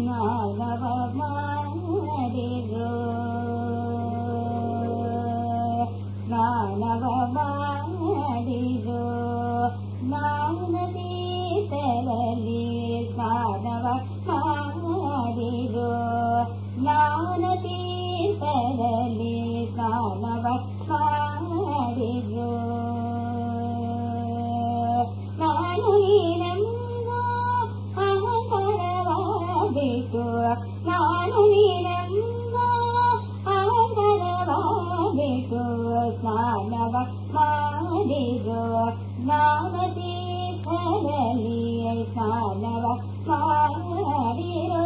बाडिरो न बाबा रो नदी तरली का भाडिरो ನಾನು ನೀನಮ್ಮ ಅಹಂಕಾರವ ಬಿಟ್ಟು ಸ್ನಾನವ ಮಾಡಿರೋ ಸ್ನಾನ ತೀರ್ಥದಲ್ಲಿ ಸ್ನಾನವ ಮಾಡಿರೋ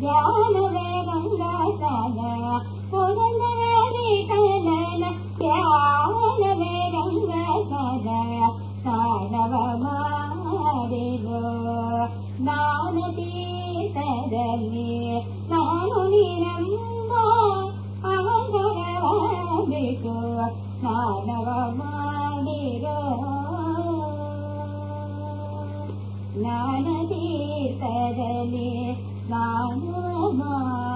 ಧ್ಯಾನವೇ ಗಂಗಾ ಸ್ನಾನ ಕುಸಂಗರ ಬೇಸಂಗನ ಧ್ಯಾನವೇ ಗಂಗಾ ಸ್ನಾನ ಸ್ನಾನವ ಮಾಡಿರೋ ಸ್ನಾನ ತೀರ್ಥದಲ್ಲಿ ನಾನು ನೀನಂಬ ಅಹಂಕಾರವ ಬಿಟ್ಟು ಸ್ನಾನವ ಮಾಡಿರೋ ಸ್ನಾನ ತೀರ್ಥದಲ್ಲಿ Now you're.